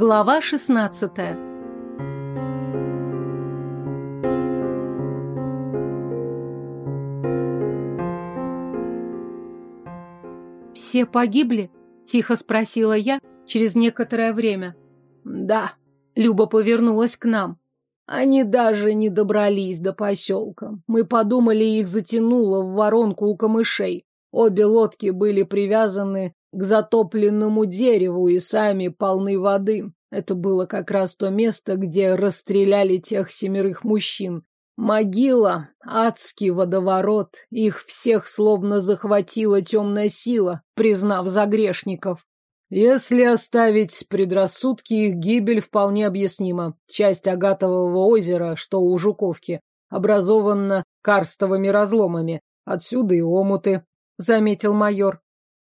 Глава 16 «Все погибли?» – тихо спросила я через некоторое время. «Да». Люба повернулась к нам. Они даже не добрались до поселка. Мы подумали, их затянуло в воронку у камышей. Обе лодки были привязаны к затопленному дереву и сами полны воды. Это было как раз то место, где расстреляли тех семерых мужчин. Могила, адский водоворот, их всех словно захватила темная сила, признав за грешников. Если оставить предрассудки, их гибель вполне объяснима. Часть Агатового озера, что у Жуковки, образована карстовыми разломами. Отсюда и омуты, — заметил майор.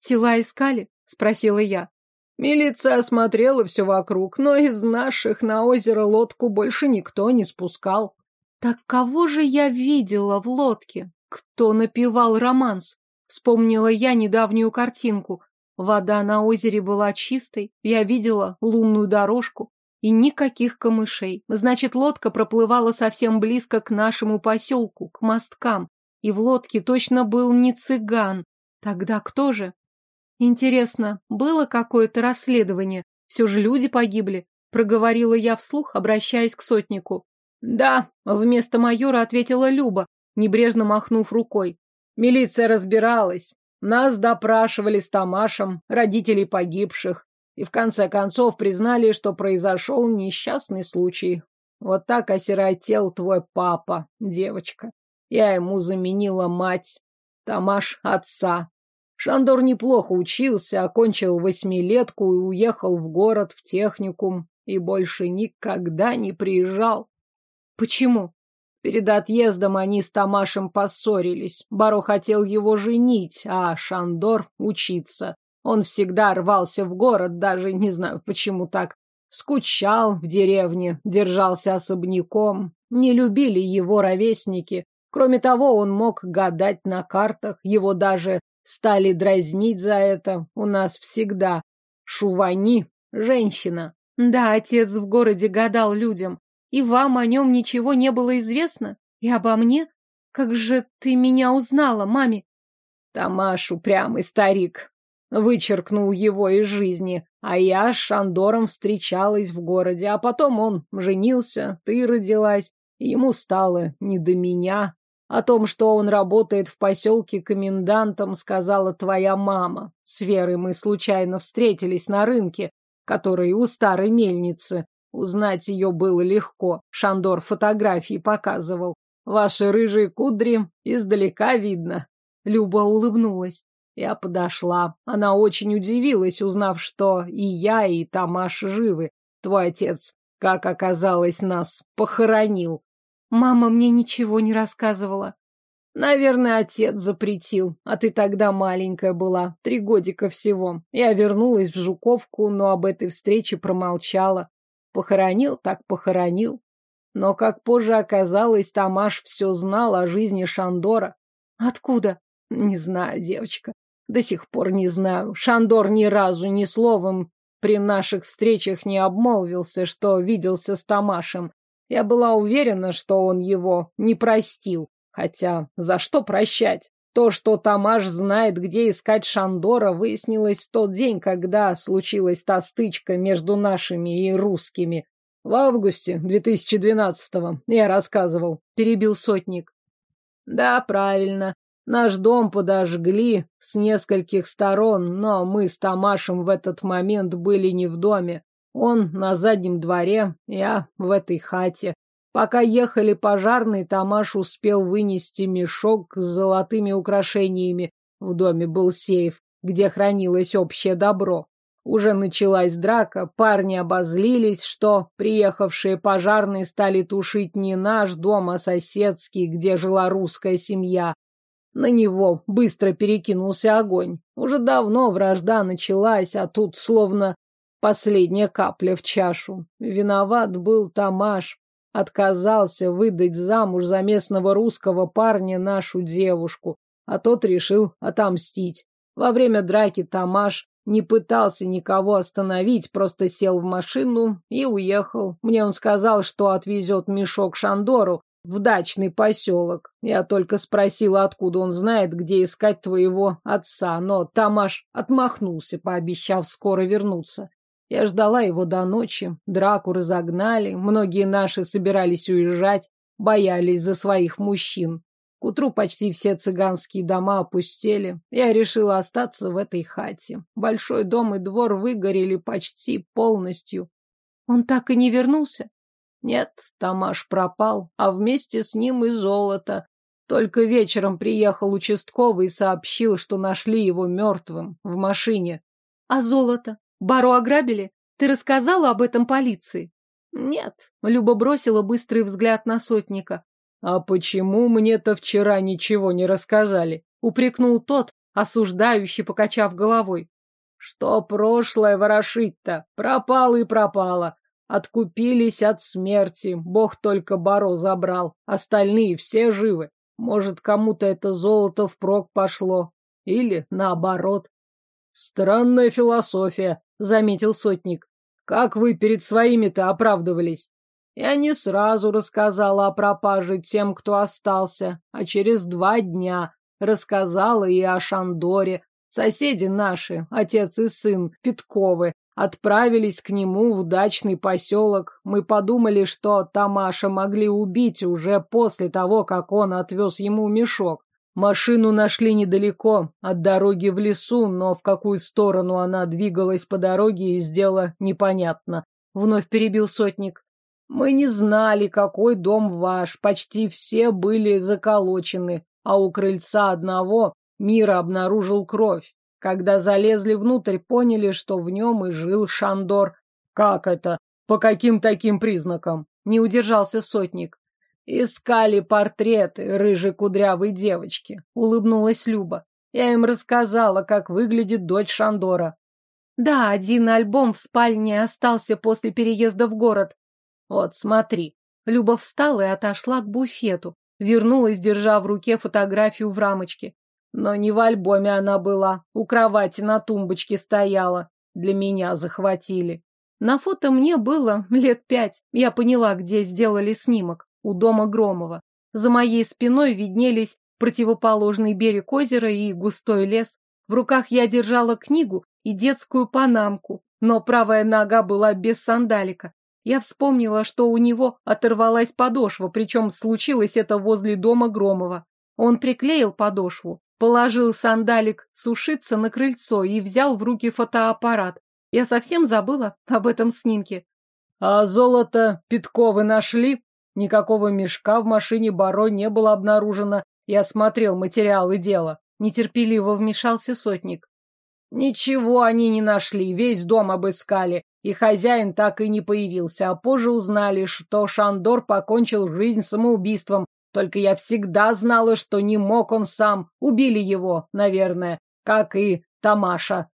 «Тела искали?» — спросила я. Милиция осмотрела все вокруг, но из наших на озеро лодку больше никто не спускал. Так кого же я видела в лодке? Кто напевал романс? Вспомнила я недавнюю картинку. Вода на озере была чистой, я видела лунную дорожку и никаких камышей. Значит, лодка проплывала совсем близко к нашему поселку, к мосткам. И в лодке точно был не цыган. Тогда кто же? Интересно, было какое-то расследование? Все же люди погибли. Проговорила я вслух, обращаясь к сотнику. Да, вместо майора ответила Люба, небрежно махнув рукой. Милиция разбиралась. Нас допрашивали с Тамашем, родителей погибших, и в конце концов признали, что произошел несчастный случай. Вот так осиротел твой папа, девочка. Я ему заменила мать, Тамаш — отца. Шандор неплохо учился, окончил восьмилетку и уехал в город, в техникум, и больше никогда не приезжал. Почему? Перед отъездом они с Тамашем поссорились. Баро хотел его женить, а Шандор учиться. Он всегда рвался в город, даже не знаю, почему так. Скучал в деревне, держался особняком. Не любили его ровесники. Кроме того, он мог гадать на картах. Его даже стали дразнить за это. У нас всегда Шувани, женщина. Да, отец в городе гадал людям. И вам о нем ничего не было известно? И обо мне? Как же ты меня узнала, маме? Тамаш упрямый старик. Вычеркнул его из жизни. А я с Шандором встречалась в городе, а потом он женился, ты родилась. Ему стало не до меня. О том, что он работает в поселке комендантом, сказала твоя мама. С Верой мы случайно встретились на рынке, который у старой мельницы. Узнать ее было легко. Шандор фотографии показывал. Ваши рыжие кудри издалека видно. Люба улыбнулась. Я подошла. Она очень удивилась, узнав, что и я, и Тамаш живы. Твой отец, как оказалось, нас похоронил. Мама мне ничего не рассказывала. Наверное, отец запретил, а ты тогда маленькая была, три годика всего. Я вернулась в Жуковку, но об этой встрече промолчала. Похоронил, так похоронил. Но, как позже оказалось, Тамаш все знал о жизни Шандора. Откуда? Не знаю, девочка. До сих пор не знаю. Шандор ни разу ни словом при наших встречах не обмолвился, что виделся с Тамашем. Я была уверена, что он его не простил. Хотя за что прощать? То, что Тамаш знает, где искать Шандора, выяснилось в тот день, когда случилась та стычка между нашими и русскими. В августе 2012-го, я рассказывал, перебил сотник. Да, правильно. Наш дом подожгли с нескольких сторон, но мы с Тамашем в этот момент были не в доме. Он на заднем дворе, я в этой хате. Пока ехали пожарные, Тамаш успел вынести мешок с золотыми украшениями. В доме был сейф, где хранилось общее добро. Уже началась драка, парни обозлились, что приехавшие пожарные стали тушить не наш дом, а соседский, где жила русская семья. На него быстро перекинулся огонь. Уже давно вражда началась, а тут словно последняя капля в чашу. Виноват был Тамаш, Отказался выдать замуж за местного русского парня нашу девушку, а тот решил отомстить. Во время драки Тамаш не пытался никого остановить, просто сел в машину и уехал. Мне он сказал, что отвезет мешок Шандору в дачный поселок. Я только спросила, откуда он знает, где искать твоего отца, но Тамаш отмахнулся, пообещав скоро вернуться. Я ждала его до ночи, драку разогнали, многие наши собирались уезжать, боялись за своих мужчин. К утру почти все цыганские дома опустели. Я решила остаться в этой хате. Большой дом и двор выгорели почти полностью. Он так и не вернулся? Нет, Тамаш пропал, а вместе с ним и золото. Только вечером приехал участковый и сообщил, что нашли его мертвым в машине. А золото? Бару ограбили? Ты рассказала об этом полиции? Нет. Люба бросила быстрый взгляд на сотника. А почему мне-то вчера ничего не рассказали? Упрекнул тот, осуждающий, покачав головой. Что прошлое ворошить-то? Пропало и пропало. Откупились от смерти. Бог только Баро забрал. Остальные все живы. Может, кому-то это золото впрок пошло. Или наоборот. Странная философия, заметил сотник. Как вы перед своими-то оправдывались? Я не сразу рассказала о пропаже тем, кто остался, а через два дня рассказала и о Шандоре. Соседи наши, отец и сын, Питковы, отправились к нему в дачный поселок. Мы подумали, что Тамаша могли убить уже после того, как он отвез ему мешок. Машину нашли недалеко, от дороги в лесу, но в какую сторону она двигалась по дороге, из дела непонятно. Вновь перебил сотник. Мы не знали, какой дом ваш, почти все были заколочены, а у крыльца одного Мира обнаружил кровь. Когда залезли внутрь, поняли, что в нем и жил Шандор. Как это? По каким таким признакам? Не удержался сотник. Искали портреты рыжей кудрявой девочки, улыбнулась Люба. Я им рассказала, как выглядит дочь Шандора. Да, один альбом в спальне остался после переезда в город. Вот, смотри. Люба встала и отошла к буфету. Вернулась, держа в руке фотографию в рамочке. Но не в альбоме она была. У кровати на тумбочке стояла. Для меня захватили. На фото мне было лет пять. Я поняла, где сделали снимок у дома Громова. За моей спиной виднелись противоположный берег озера и густой лес. В руках я держала книгу и детскую панамку, но правая нога была без сандалика. Я вспомнила, что у него оторвалась подошва, причем случилось это возле дома Громова. Он приклеил подошву, положил сандалик сушиться на крыльцо и взял в руки фотоаппарат. Я совсем забыла об этом снимке. — А золото Питковы нашли? Никакого мешка в машине Баро не было обнаружено. Я смотрел материалы дела. Нетерпеливо вмешался сотник. Ничего они не нашли, весь дом обыскали, и хозяин так и не появился, а позже узнали, что Шандор покончил жизнь самоубийством. Только я всегда знала, что не мог он сам. Убили его, наверное, как и Тамаша.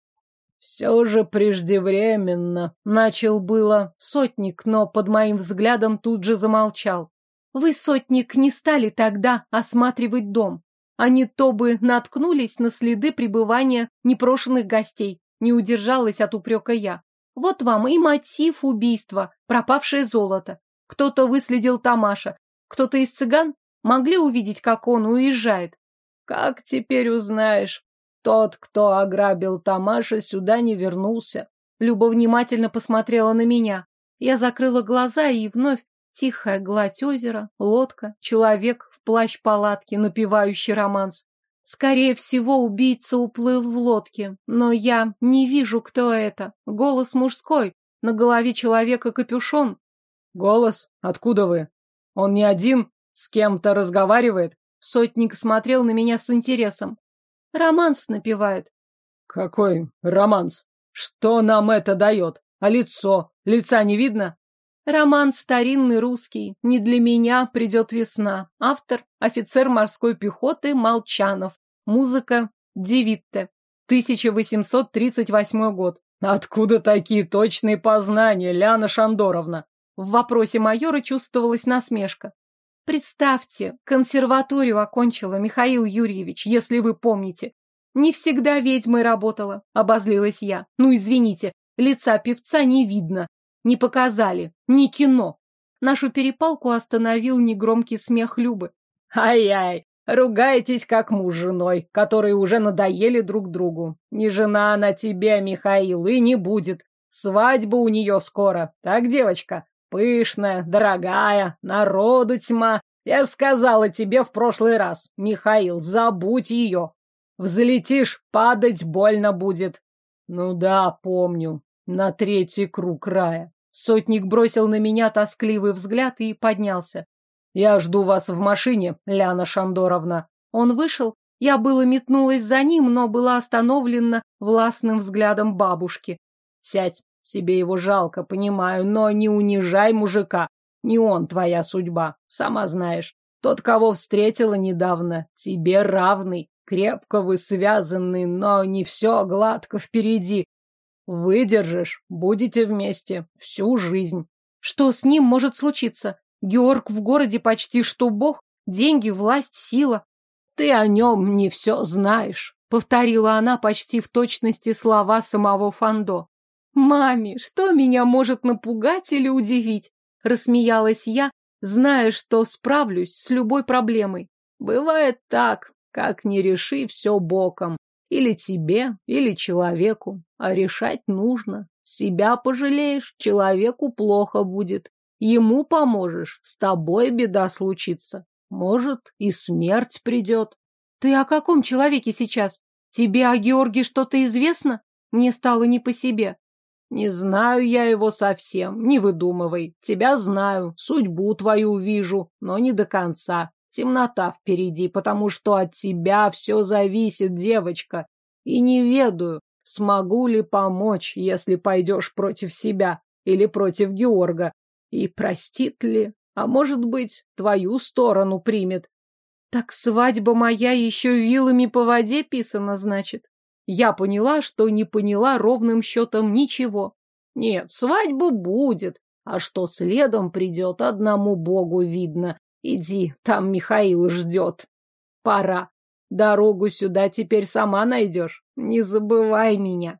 Все же преждевременно. Начал было сотник, но под моим взглядом тут же замолчал. Вы, сотник, не стали тогда осматривать дом. Они то бы наткнулись на следы пребывания непрошенных гостей. Не удержалась от упрека я. Вот вам и мотив убийства, пропавшее золото. Кто-то выследил Тамаша, кто-то из цыган могли увидеть, как он уезжает. Как теперь узнаешь? Тот, кто ограбил Тамаша, сюда не вернулся. Люба внимательно посмотрела на меня. Я закрыла глаза и вновь тихая гладь озера, лодка, человек в плащ-палатке, напевающий романс. Скорее всего, убийца уплыл в лодке, но я не вижу, кто это. Голос мужской, на голове человека капюшон. Голос? Откуда вы? Он не один? С кем-то разговаривает? Сотник смотрел на меня с интересом. Романс напевает. Какой романс? Что нам это дает? А лицо? Лица не видно? Роман старинный русский. Не для меня придет весна. Автор – офицер морской пехоты Молчанов. Музыка – Девитте. 1838 год. Откуда такие точные познания, Ляна Шандоровна? В вопросе майора чувствовалась насмешка. Представьте, консерваторию окончила Михаил Юрьевич, если вы помните. Не всегда ведьмой работала, обозлилась я. Ну, извините, лица певца не видно. Не показали, не кино. Нашу перепалку остановил негромкий смех Любы. Ай-ай, ругаетесь как муж с женой, которые уже надоели друг другу. Не жена она тебе, Михаил, и не будет. Свадьба у нее скоро. Так, девочка? Пышная, дорогая, народу тьма. Я ж сказала тебе в прошлый раз, Михаил, забудь ее. Взлетишь, падать больно будет. Ну да, помню. На третий круг рая. Сотник бросил на меня тоскливый взгляд и поднялся. Я жду вас в машине, Ляна Шандоровна. Он вышел. Я было метнулась за ним, но была остановлена властным взглядом бабушки. Сядь, себе его жалко, понимаю, но не унижай мужика. Не он твоя судьба, сама знаешь. Тот, кого встретила недавно, тебе равный. Крепко вы связаны, но не все гладко впереди. Выдержишь, будете вместе всю жизнь. Что с ним может случиться? Георг в городе почти что бог, деньги, власть, сила. Ты о нем не все знаешь, повторила она почти в точности слова самого Фандо. Маме, что меня может напугать или удивить? Рассмеялась я, зная, что справлюсь с любой проблемой. Бывает так, как не реши все боком. Или тебе, или человеку. А решать нужно. Себя пожалеешь, человеку плохо будет. Ему поможешь, с тобой беда случится. Может, и смерть придет. Ты о каком человеке сейчас? Тебе о Георге что-то известно? Мне стало не по себе. Не знаю я его совсем, не выдумывай. Тебя знаю, судьбу твою вижу, но не до конца. Темнота впереди, потому что от тебя все зависит, девочка. И не ведаю, смогу ли помочь, если пойдешь против себя или против Георга. И простит ли? А может быть, твою сторону примет. Так свадьба моя еще вилами по воде писана, значит? Я поняла, что не поняла ровным счетом ничего. Нет, свадьба будет, а что следом придет, одному богу видно. Иди, там Михаил ждет. Пора. Дорогу сюда теперь сама найдешь. Не забывай меня.